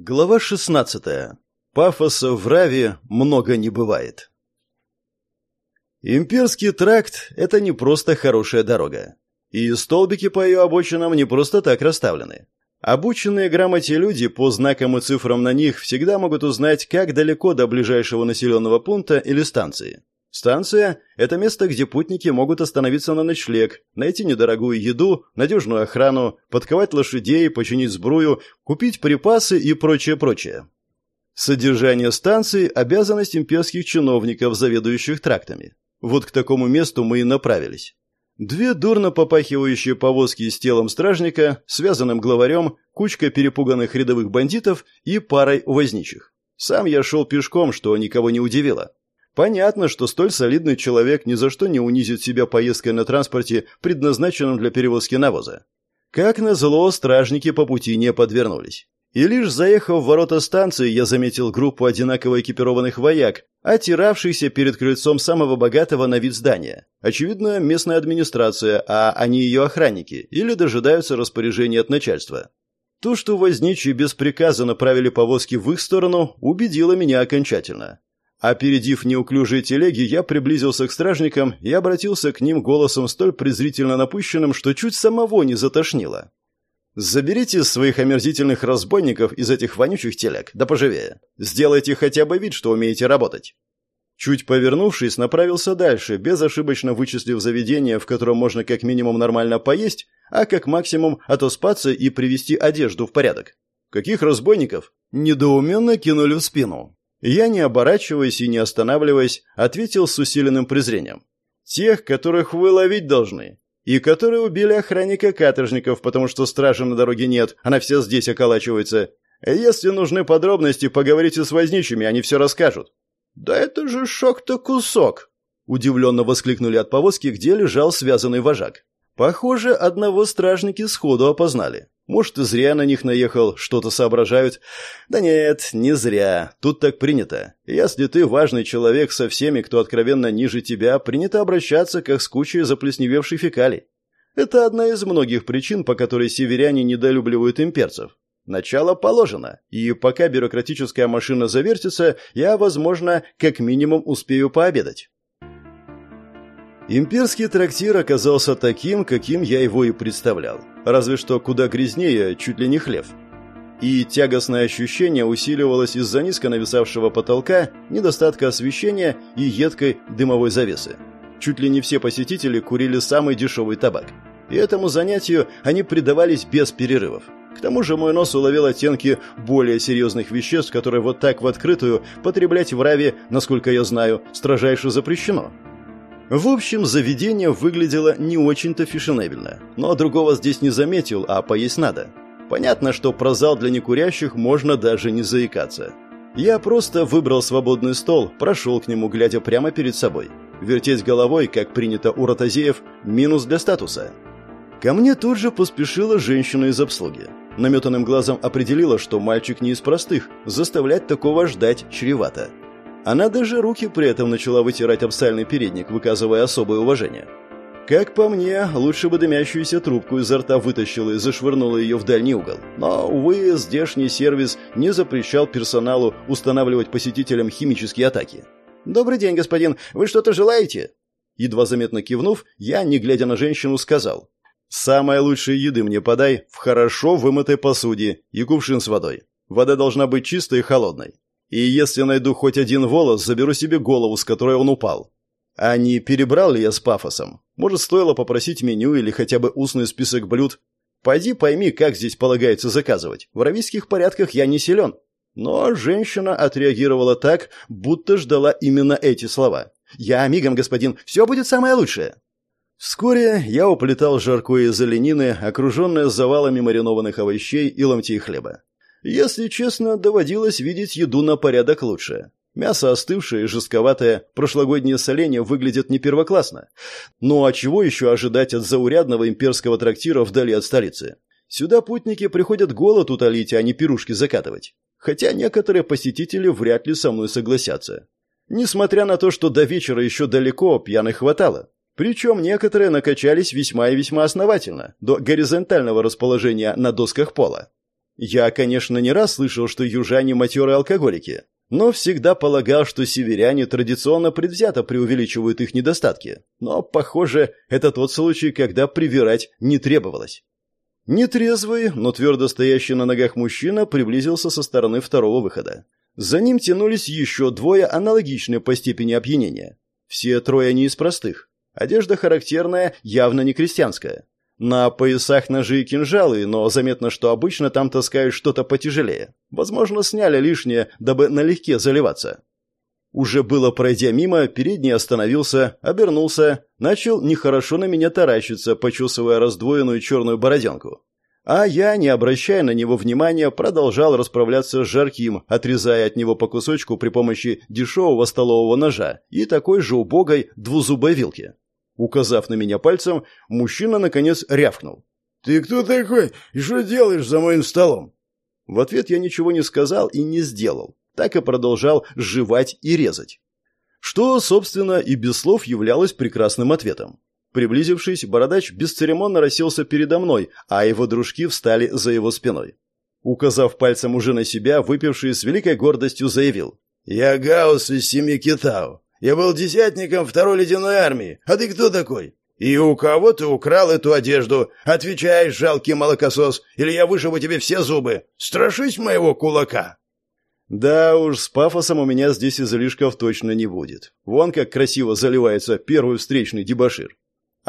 Глава 16. Пафоса в Раве много не бывает. Имперский тракт – это не просто хорошая дорога. И столбики по ее обочинам не просто так расставлены. Обученные грамоте люди по знакам и цифрам на них всегда могут узнать, как далеко до ближайшего населенного пункта или станции. Станция – это место, где путники могут остановиться на ночлег, найти недорогую еду, надежную охрану, подковать лошадей, починить сбрую, купить припасы и прочее-прочее. Содержание станции – обязанность имперских чиновников, заведующих трактами. Вот к такому месту мы и направились. Две дурно попахивающие повозки с телом стражника, связанным главарем, кучка перепуганных рядовых бандитов и парой возничих. Сам я шел пешком, что никого не удивило. Понятно, что столь солидный человек ни за что не унизит себя поездкой на транспорте, предназначенном для перевозки навоза. Как назло, стражники по пути не подвернулись. И лишь заехав в ворота станции, я заметил группу одинаково экипированных вояк, отиравшихся перед крыльцом самого богатого на вид здания. Очевидно, местная администрация, а они ее охранники, или дожидаются распоряжения от начальства. То, что возничие без приказа направили повозки в их сторону, убедило меня окончательно. Опередив неуклюжие телеги, я приблизился к стражникам и обратился к ним голосом столь презрительно напущенным, что чуть самого не затошнило. «Заберите своих омерзительных разбойников из этих вонючих телег, да поживее. Сделайте хотя бы вид, что умеете работать». Чуть повернувшись, направился дальше, безошибочно вычислив заведение, в котором можно как минимум нормально поесть, а как максимум отоспаться и привести одежду в порядок. «Каких разбойников?» Недоуменно кинули в спину. Я, не оборачиваясь и не останавливаясь, ответил с усиленным презрением. «Тех, которых вы ловить должны, и которые убили охранника каторжников, потому что стражи на дороге нет, она вся здесь околачивается. Если нужны подробности, поговорите с возничими, они все расскажут». «Да это же шок-то кусок!» Удивленно воскликнули от повозки, где лежал связанный вожак. Похоже, одного стражники сходу опознали. Может, и зря на них наехал, что-то соображают. Да нет, не зря. Тут так принято. Если ты важный человек со всеми, кто откровенно ниже тебя, принято обращаться как с кучей заплесневевшей фекалий. Это одна из многих причин, по которой северяне недолюбливают имперцев. Начало положено, и пока бюрократическая машина завертится, я, возможно, как минимум успею пообедать. Имперский трактир оказался таким, каким я его и представлял. Разве что куда грязнее, чуть ли не хлев. И тягостное ощущение усиливалось из-за низко нависавшего потолка, недостатка освещения и едкой дымовой завесы. Чуть ли не все посетители курили самый дешевый табак. И этому занятию они предавались без перерывов. К тому же мой нос уловил оттенки более серьезных веществ, которые вот так в открытую потреблять в Раве, насколько я знаю, строжайше запрещено. В общем, заведение выглядело не очень-то фешенебельно, но другого здесь не заметил, а поесть надо. Понятно, что про зал для некурящих можно даже не заикаться. Я просто выбрал свободный стол, прошел к нему, глядя прямо перед собой. Вертеть головой, как принято у ротозеев, минус для статуса. Ко мне тут же поспешила женщина из обслуги. Наметанным глазом определила, что мальчик не из простых, заставлять такого ждать чревато. Она даже руки при этом начала вытирать об сальный передник, выказывая особое уважение. Как по мне, лучше бы дымящуюся трубку изо рта вытащила и зашвырнула ее в дальний угол. Но, увы, здешний сервис не запрещал персоналу устанавливать посетителям химические атаки. «Добрый день, господин. Вы что-то желаете?» Едва заметно кивнув, я, не глядя на женщину, сказал. «Самой лучшей еды мне подай в хорошо вымытой посуде и кувшин с водой. Вода должна быть чистой и холодной. И если найду хоть один волос, заберу себе голову, с которой он упал. А не перебрал ли я с пафосом? Может, стоило попросить меню или хотя бы устный список блюд? Пойди пойми, как здесь полагается заказывать. В равийских порядках я не силен. Но женщина отреагировала так, будто ждала именно эти слова. «Я мигом, господин, все будет самое лучшее». Вскоре я уплетал жаркое из оленины, окруженное завалами маринованных овощей и ломтей хлеба. Если честно, доводилось видеть еду на порядок лучше. Мясо остывшее и жестковатое, прошлогоднее соленье выглядит не первоклассно. Ну а чего еще ожидать от заурядного имперского трактира вдали от столицы? Сюда путники приходят голод утолить, а не пирушки закатывать. Хотя некоторые посетители вряд ли со мной согласятся. Несмотря на то, что до вечера еще далеко, пьяных хватало. Причем некоторые накачались весьма и весьма основательно, до горизонтального расположения на досках пола. Я, конечно, не раз слышал, что южане матерые алкоголики, но всегда полагал, что северяне традиционно предвзято преувеличивают их недостатки. Но, похоже, это тот случай, когда привирать не требовалось. Нетрезвый, но твердо стоящий на ногах мужчина приблизился со стороны второго выхода. За ним тянулись еще двое, аналогичные по степени опьянения. Все трое не из простых. Одежда характерная, явно не крестьянская. На поясах ножи и кинжалы, но заметно, что обычно там таскают что-то потяжелее. Возможно, сняли лишнее, дабы налегке заливаться. Уже было пройдя мимо, передний остановился, обернулся, начал нехорошо на меня таращиться, почесывая раздвоенную черную бороденку. А я, не обращая на него внимания, продолжал расправляться с жарким, отрезая от него по кусочку при помощи дешевого столового ножа и такой же убогой двузубой вилки. Указав на меня пальцем, мужчина, наконец, рявкнул. «Ты кто такой и что делаешь за моим столом?» В ответ я ничего не сказал и не сделал, так и продолжал жевать и резать. Что, собственно, и без слов являлось прекрасным ответом. Приблизившись, бородач бесцеремонно расселся передо мной, а его дружки встали за его спиной. Указав пальцем уже на себя, выпивший с великой гордостью заявил. «Я Гаус из семьи Китау. Я был десятником второй ледяной армии. А ты кто такой? И у кого ты украл эту одежду? Отвечаешь, жалкий молокосос, или я вышибу тебе все зубы. Страшись моего кулака!» Да уж, с пафосом у меня здесь излишков точно не будет. Вон как красиво заливается первый встречный дебошир.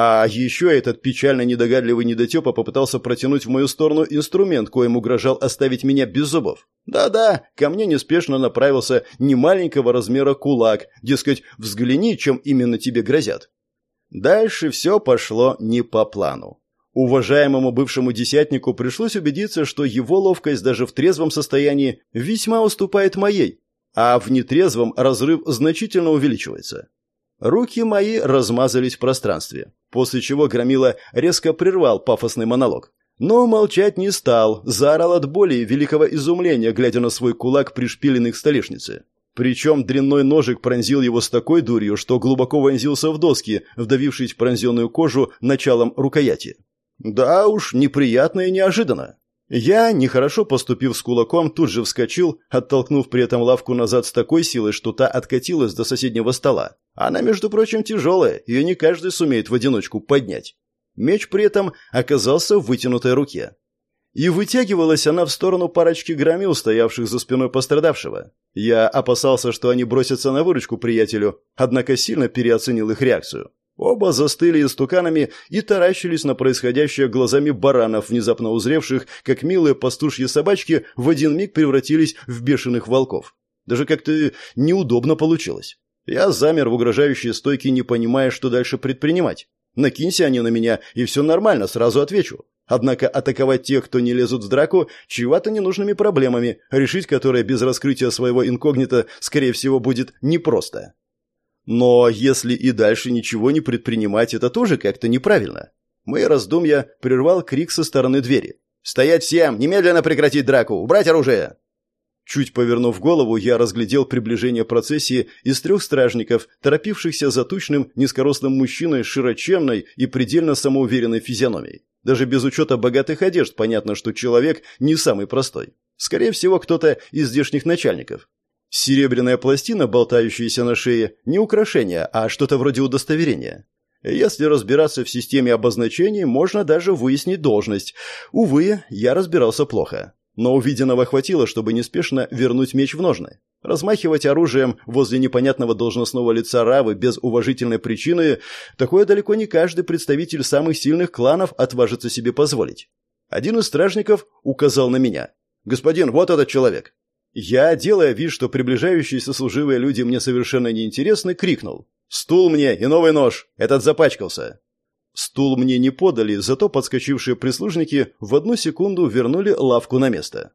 А еще этот печально недогадливый недотепа попытался протянуть в мою сторону инструмент, коим угрожал оставить меня без зубов. Да-да, ко мне неспешно направился немаленького размера кулак, дескать, взгляни, чем именно тебе грозят. Дальше все пошло не по плану. Уважаемому бывшему десятнику пришлось убедиться, что его ловкость даже в трезвом состоянии весьма уступает моей, а в нетрезвом разрыв значительно увеличивается. Руки мои размазались в пространстве, после чего Громила резко прервал пафосный монолог. Но молчать не стал, заорал от боли и великого изумления, глядя на свой кулак, пришпиленный к столешнице. Причем дрянной ножик пронзил его с такой дурью, что глубоко вонзился в доски, вдавившись в пронзенную кожу началом рукояти. Да уж, неприятно и неожиданно. Я, нехорошо поступив с кулаком, тут же вскочил, оттолкнув при этом лавку назад с такой силой, что та откатилась до соседнего стола. Она, между прочим, тяжелая, ее не каждый сумеет в одиночку поднять. Меч при этом оказался в вытянутой руке. И вытягивалась она в сторону парочки громил, стоявших за спиной пострадавшего. Я опасался, что они бросятся на выручку приятелю, однако сильно переоценил их реакцию. Оба застыли истуканами и таращились на происходящее глазами баранов, внезапно узревших, как милые пастушьи собачки в один миг превратились в бешеных волков. Даже как-то неудобно получилось. Я замер в угрожающей стойке, не понимая, что дальше предпринимать. Накинься они на меня, и все нормально, сразу отвечу. Однако атаковать тех, кто не лезут в драку, чревато ненужными проблемами, решить которые без раскрытия своего инкогнито, скорее всего, будет непросто. Но если и дальше ничего не предпринимать, это тоже как-то неправильно. Мои раздумья прервал крик со стороны двери. «Стоять всем! Немедленно прекратить драку! Убрать оружие!» Чуть повернув голову, я разглядел приближение процессии из трех стражников, торопившихся за тучным, низкорослым мужчиной с широченной и предельно самоуверенной физиономией. Даже без учета богатых одежд понятно, что человек не самый простой. Скорее всего, кто-то из здешних начальников. Серебряная пластина, болтающаяся на шее, не украшение, а что-то вроде удостоверения. Если разбираться в системе обозначений, можно даже выяснить должность. Увы, я разбирался плохо. Но увиденного хватило, чтобы неспешно вернуть меч в ножны. Размахивать оружием возле непонятного должностного лица Равы без уважительной причины – такое далеко не каждый представитель самых сильных кланов отважится себе позволить. Один из стражников указал на меня. «Господин, вот этот человек. Я, делая вид, что приближающиеся служивые люди мне совершенно неинтересны, крикнул. «Стул мне и новый нож! Этот запачкался!» Стул мне не подали, зато подскочившие прислужники в одну секунду вернули лавку на место.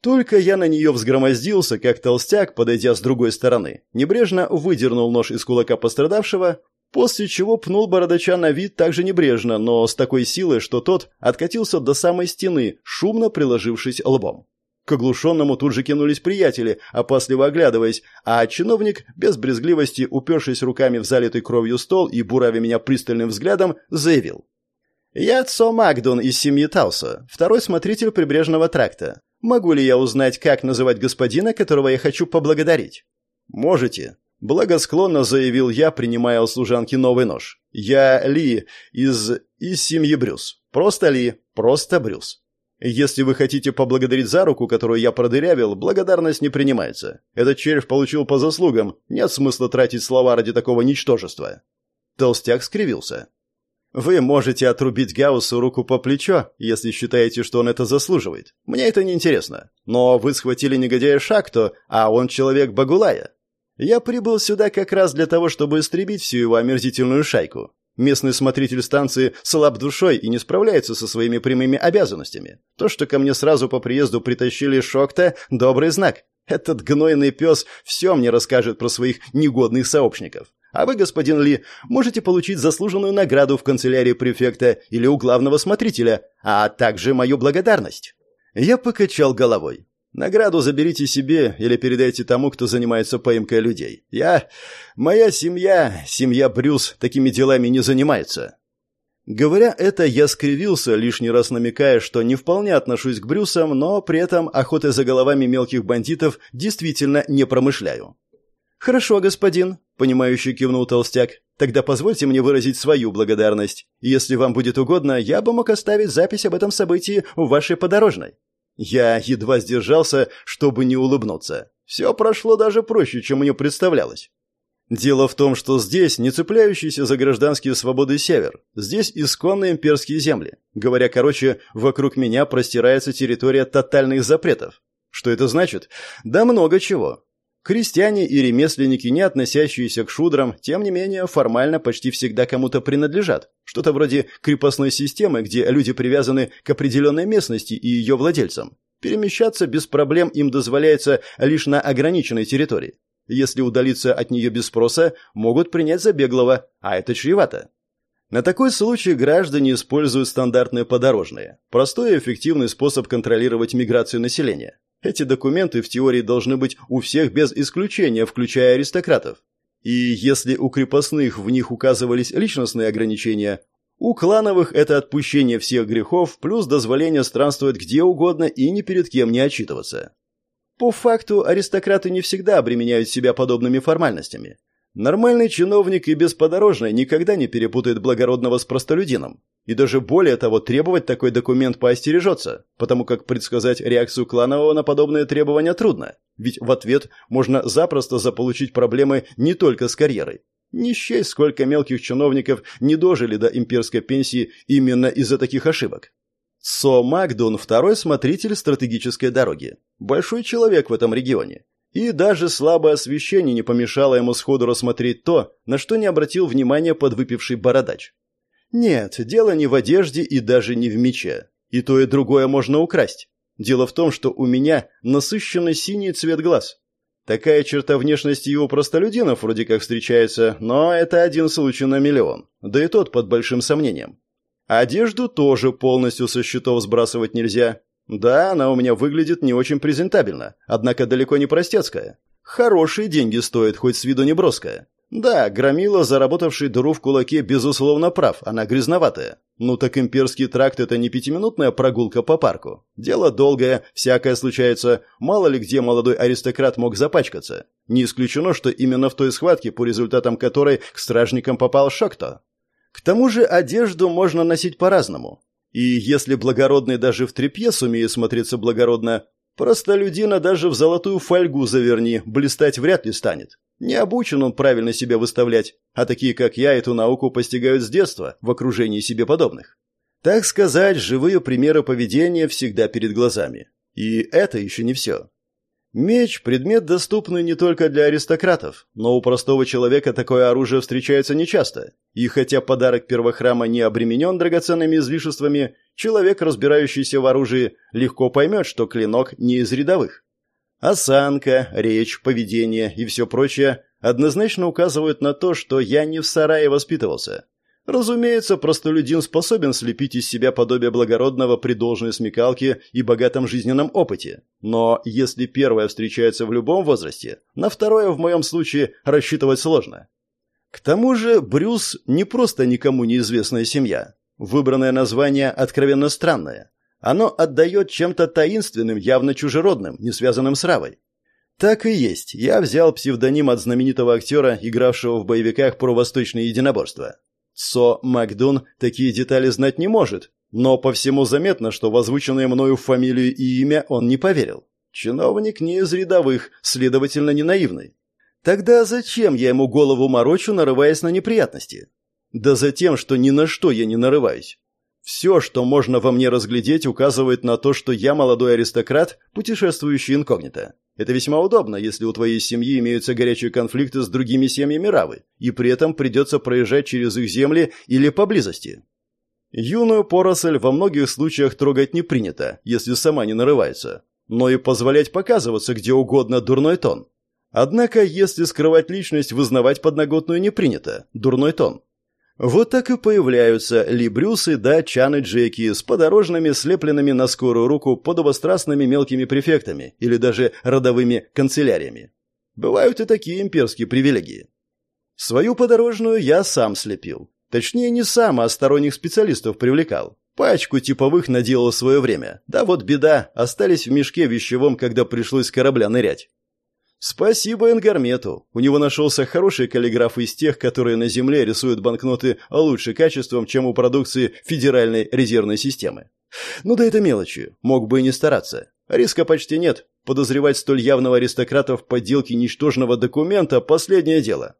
Только я на нее взгромоздился, как толстяк, подойдя с другой стороны, небрежно выдернул нож из кулака пострадавшего, после чего пнул бородача на вид также небрежно, но с такой силой, что тот откатился до самой стены, шумно приложившись лбом. К оглушенному тут же кинулись приятели, опасливо оглядываясь, а чиновник, без брезгливости, упершись руками в залитый кровью стол и буравя меня пристальным взглядом, заявил. «Я Цо Магдун из семьи Тауса, второй смотритель прибрежного тракта. Могу ли я узнать, как называть господина, которого я хочу поблагодарить? Можете, благосклонно заявил я, принимая у служанки новый нож. Я Ли из из семьи Брюс. Просто Ли, просто Брюс. Если вы хотите поблагодарить за руку, которую я продырявил, благодарность не принимается. Этот червь получил по заслугам. Нет смысла тратить слова ради такого ничтожества. Толстяк скривился. Вы можете отрубить Гауссу руку по плечо, если считаете, что он это заслуживает. Мне это не интересно. Но вы схватили негодяя Шакто, а он человек Багулая. Я прибыл сюда как раз для того, чтобы истребить всю его омерзительную шайку. Местный смотритель станции слаб душой и не справляется со своими прямыми обязанностями. То, что ко мне сразу по приезду притащили Шокта – добрый знак. Этот гнойный пес все мне расскажет про своих негодных сообщников. А вы, господин Ли, можете получить заслуженную награду в канцелярии префекта или у главного смотрителя, а также мою благодарность». Я покачал головой. «Награду заберите себе или передайте тому, кто занимается поимкой людей. Я... Моя семья, семья Брюс, такими делами не занимается». Говоря это, я скривился, лишний раз намекая, что не вполне отношусь к Брюсам, но при этом охотой за головами мелких бандитов действительно не промышляю. «Хорошо, господин», — понимающий кивнул толстяк. «Тогда позвольте мне выразить свою благодарность. Если вам будет угодно, я бы мог оставить запись об этом событии в вашей подорожной». Я едва сдержался, чтобы не улыбнуться. Все прошло даже проще, чем мне представлялось. Дело в том, что здесь не цепляющийся за гражданские свободы север. Здесь исконные имперские земли. Говоря короче, вокруг меня простирается территория тотальных запретов. Что это значит? Да много чего. Крестьяне и ремесленники, не относящиеся к шудрам, тем не менее, формально почти всегда кому-то принадлежат. Что-то вроде крепостной системы, где люди привязаны к определенной местности и ее владельцам. Перемещаться без проблем им дозволяется лишь на ограниченной территории. Если удалиться от нее без спроса, могут принять за беглого, а это чревато. На такой случай граждане используют стандартные подорожные. Простой и эффективный способ контролировать миграцию населения. Эти документы в теории должны быть у всех без исключения, включая аристократов. И если у крепостных в них указывались личностные ограничения, у клановых это отпущение всех грехов плюс дозволение странствовать где угодно и ни перед кем не отчитываться. По факту аристократы не всегда обременяют себя подобными формальностями. Нормальный чиновник и бесподорожный никогда не перепутает благородного с простолюдином. И даже более того, требовать такой документ поостережется, потому как предсказать реакцию кланового на подобные требования трудно, ведь в ответ можно запросто заполучить проблемы не только с карьерой. Не счесть, сколько мелких чиновников не дожили до имперской пенсии именно из-за таких ошибок. Со Макдун – второй смотритель стратегической дороги. Большой человек в этом регионе. И даже слабое освещение не помешало ему сходу рассмотреть то, на что не обратил внимания подвыпивший бородач. Нет, дело не в одежде и даже не в мече. И то, и другое можно украсть. Дело в том, что у меня насыщенный синий цвет глаз. Такая черта внешности и у простолюдинов вроде как встречается, но это один случай на миллион. Да и тот под большим сомнением. Одежду тоже полностью со счетов сбрасывать нельзя. Да, она у меня выглядит не очень презентабельно, однако далеко не простецкая. Хорошие деньги стоит, хоть с виду не броская. Да, Громила, заработавший дыру в кулаке, безусловно прав, она грязноватая. Ну так имперский тракт – это не пятиминутная прогулка по парку. Дело долгое, всякое случается, мало ли где молодой аристократ мог запачкаться. Не исключено, что именно в той схватке, по результатам которой к стражникам попал Шокто. К тому же одежду можно носить по-разному. И если благородный даже в тряпье сумеет смотреться благородно, простолюдина даже в золотую фольгу заверни, блистать вряд ли станет. Не обучен он правильно себя выставлять, а такие, как я, эту науку постигают с детства в окружении себе подобных. Так сказать, живые примеры поведения всегда перед глазами. И это еще не все. Меч – предмет, доступный не только для аристократов, но у простого человека такое оружие встречается нечасто. И хотя подарок первохрама не обременен драгоценными излишествами, человек, разбирающийся в оружии, легко поймет, что клинок не из рядовых. Осанка, речь, поведение и все прочее однозначно указывают на то, что я не в сарае воспитывался. Разумеется, простолюдин способен слепить из себя подобие благородного при должной смекалке и богатом жизненном опыте. Но если первое встречается в любом возрасте, на второе в моем случае рассчитывать сложно. К тому же Брюс не просто никому неизвестная семья. Выбранное название откровенно странное. Оно отдает чем-то таинственным, явно чужеродным, не связанным с Равой. Так и есть. Я взял псевдоним от знаменитого актера, игравшего в боевиках про восточные единоборства. Со Макдун такие детали знать не может, но по всему заметно, что в озвученные мною фамилию и имя он не поверил. Чиновник не из рядовых, следовательно, не наивный. Тогда зачем я ему голову морочу, нарываясь на неприятности? Да за тем, что ни на что я не нарываюсь. Все, что можно во мне разглядеть, указывает на то, что я молодой аристократ, путешествующий инкогнито. Это весьма удобно, если у твоей семьи имеются горячие конфликты с другими семьями Равы, и при этом придется проезжать через их земли или поблизости. Юную поросль во многих случаях трогать не принято, если сама не нарывается, но и позволять показываться где угодно дурной тон. Однако, если скрывать личность, вызнавать подноготную не принято, дурной тон. Вот так и появляются Ли Брюсы да Чан и Джеки с подорожными, слепленными на скорую руку подобострастными мелкими префектами или даже родовыми канцеляриями. Бывают и такие имперские привилегии. Свою подорожную я сам слепил. Точнее, не сам, а сторонних специалистов привлекал. Пачку типовых наделал в свое время. Да вот беда, остались в мешке вещевом, когда пришлось с корабля нырять. Спасибо Энгармету. У него нашелся хороший каллиграф из тех, которые на Земле рисуют банкноты лучше качеством, чем у продукции Федеральной резервной системы. Ну да это мелочи, мог бы и не стараться. Риска почти нет. Подозревать столь явного аристократа в подделке ничтожного документа – последнее дело.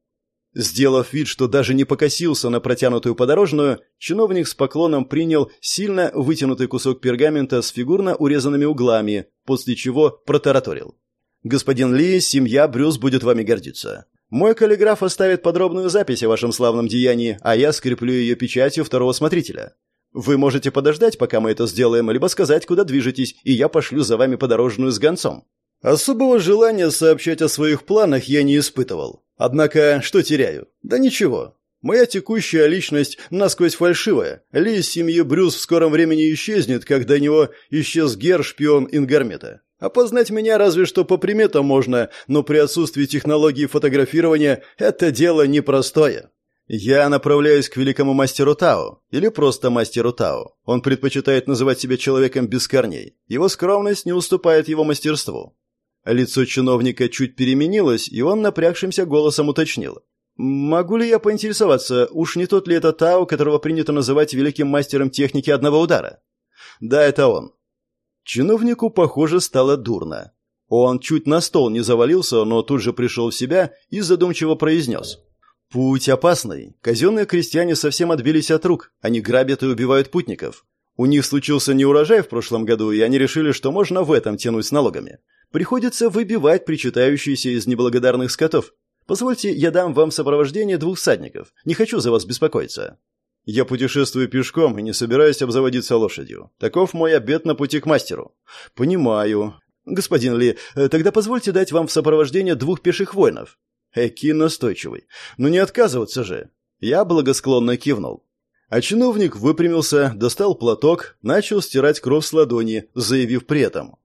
Сделав вид, что даже не покосился на протянутую подорожную, чиновник с поклоном принял сильно вытянутый кусок пергамента с фигурно урезанными углами, после чего протараторил. Господин Ли, семья Брюс будет вами гордиться. Мой каллиграф оставит подробную запись о вашем славном деянии, а я скреплю ее печатью второго смотрителя. Вы можете подождать, пока мы это сделаем, либо сказать, куда движетесь, и я пошлю за вами подорожную с гонцом. Особого желания сообщать о своих планах я не испытывал. Однако, что теряю? Да ничего. Моя текущая личность насквозь фальшивая. Ли из семьи Брюс в скором времени исчезнет, как до него исчез Гер, шпион Ингармета. Опознать меня разве что по приметам можно, но при отсутствии технологии фотографирования это дело непростое. Я направляюсь к великому мастеру Тао, или просто мастеру Тао. Он предпочитает называть себя человеком без корней. Его скромность не уступает его мастерству. Лицо чиновника чуть переменилось, и он напрягшимся голосом уточнил. «Могу ли я поинтересоваться, уж не тот ли это Тао, которого принято называть великим мастером техники одного удара?» «Да, это он. Чиновнику, похоже, стало дурно. Он чуть на стол не завалился, но тут же пришел в себя и задумчиво произнес. «Путь опасный. Казенные крестьяне совсем отбились от рук. Они грабят и убивают путников. У них случился неурожай в прошлом году, и они решили, что можно в этом тянуть с налогами. Приходится выбивать причитающиеся из неблагодарных скотов. Позвольте, я дам вам сопровождение двух всадников. Не хочу за вас беспокоиться. Я путешествую пешком и не собираюсь обзаводиться лошадью. Таков мой обет на пути к мастеру. Понимаю. Господин Ли, э, тогда позвольте дать вам в сопровождение двух пеших воинов. Эки настойчивый. Но не отказываться же. Я благосклонно кивнул. А чиновник выпрямился, достал платок, начал стирать кровь с ладони, заявив при этом.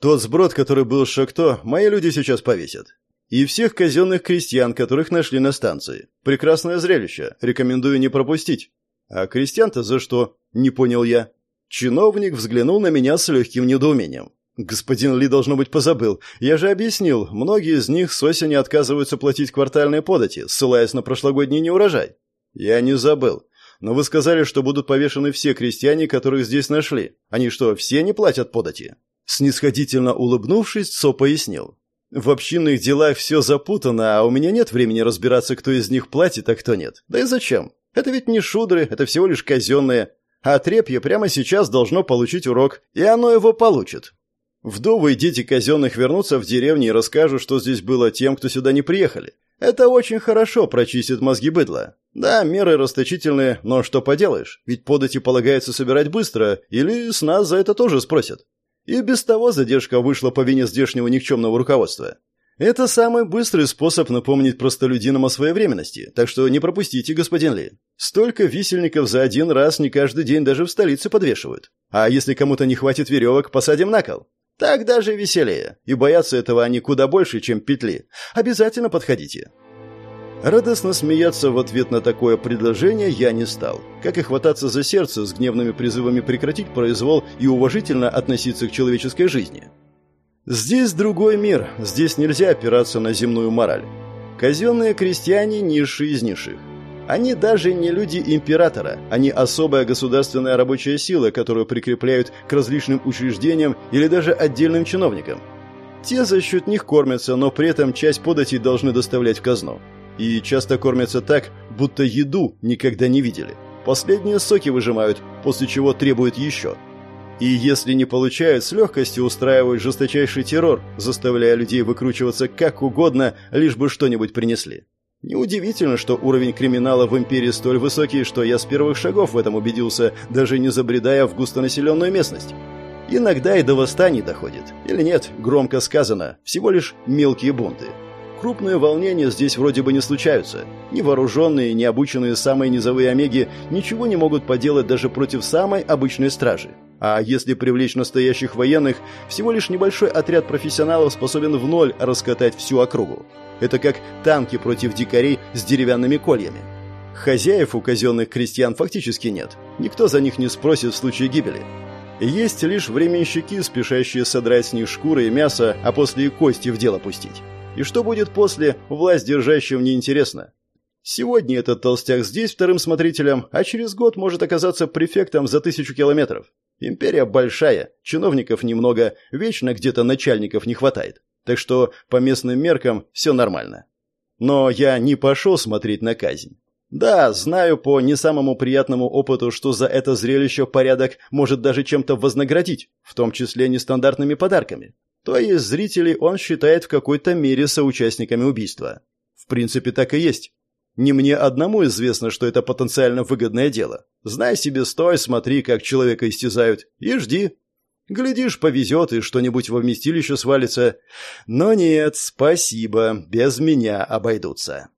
Тот сброд, который был Шакто, мои люди сейчас повесят. И всех казенных крестьян, которых нашли на станции. Прекрасное зрелище. Рекомендую не пропустить. «А крестьян-то за что?» – не понял я. Чиновник взглянул на меня с легким недоумением. «Господин Ли, должно быть, позабыл. Я же объяснил, многие из них с осени отказываются платить квартальные подати, ссылаясь на прошлогодний неурожай». «Я не забыл. Но вы сказали, что будут повешены все крестьяне, которых здесь нашли. Они что, все не платят подати?» Снисходительно улыбнувшись, Со пояснил. «В общинных делах все запутано, а у меня нет времени разбираться, кто из них платит, а кто нет. Да и зачем? Это ведь не шудры, это всего лишь казенные. А Трепье прямо сейчас должно получить урок, и оно его получит. Вдовы и дети казенных вернутся в деревню и расскажут, что здесь было тем, кто сюда не приехали. Это очень хорошо прочистит мозги быдла. Да, меры расточительные, но что поделаешь, ведь подати полагается собирать быстро, или с нас за это тоже спросят. И без того задержка вышла по вине здешнего никчемного руководства. Это самый быстрый способ напомнить простолюдинам о своевременности, так что не пропустите, господин Ли. Столько висельников за один раз не каждый день даже в столице подвешивают. А если кому-то не хватит веревок, посадим на кол. Так даже веселее. И боятся этого они куда больше, чем петли. Обязательно подходите. Радостно смеяться в ответ на такое предложение я не стал. Как и хвататься за сердце с гневными призывами прекратить произвол и уважительно относиться к человеческой жизни. Здесь другой мир, здесь нельзя опираться на земную мораль. Казенные крестьяне – низшие из низших. Они даже не люди императора, они особая государственная рабочая сила, которую прикрепляют к различным учреждениям или даже отдельным чиновникам. Те за счет них кормятся, но при этом часть податей должны доставлять в казну и часто кормятся так, будто еду никогда не видели. Последние соки выжимают, после чего требуют еще. И если не получают, с легкостью устраивают жесточайший террор, заставляя людей выкручиваться как угодно, лишь бы что-нибудь принесли. Неудивительно, что уровень криминала в империи столь высокий, что я с первых шагов в этом убедился, даже не забредая в густонаселенную местность. Иногда и до восстаний доходит. Или нет, громко сказано, всего лишь мелкие бунты. Крупные волнения здесь вроде бы не случаются. Невооруженные, необученные самые низовые омеги ничего не могут поделать даже против самой обычной стражи. А если привлечь настоящих военных, всего лишь небольшой отряд профессионалов способен в ноль раскатать всю округу. Это как танки против дикарей с деревянными кольями. Хозяев у казенных крестьян фактически нет. Никто за них не спросит в случае гибели. Есть лишь временщики, спешащие содрать с них шкуры и мясо, а после и кости в дело пустить. И что будет после, власть держащим неинтересно. Сегодня этот толстяк здесь вторым смотрителем, а через год может оказаться префектом за тысячу километров. Империя большая, чиновников немного, вечно где-то начальников не хватает. Так что по местным меркам все нормально. Но я не пошел смотреть на казнь. Да, знаю по не самому приятному опыту, что за это зрелище порядок может даже чем-то вознаградить, в том числе нестандартными подарками то есть зрителей он считает в какой-то мере соучастниками убийства. В принципе, так и есть. Не мне одному известно, что это потенциально выгодное дело. Знай себе, стой, смотри, как человека истязают, и жди. Глядишь, повезет, и что-нибудь во вместилище свалится. Но нет, спасибо, без меня обойдутся.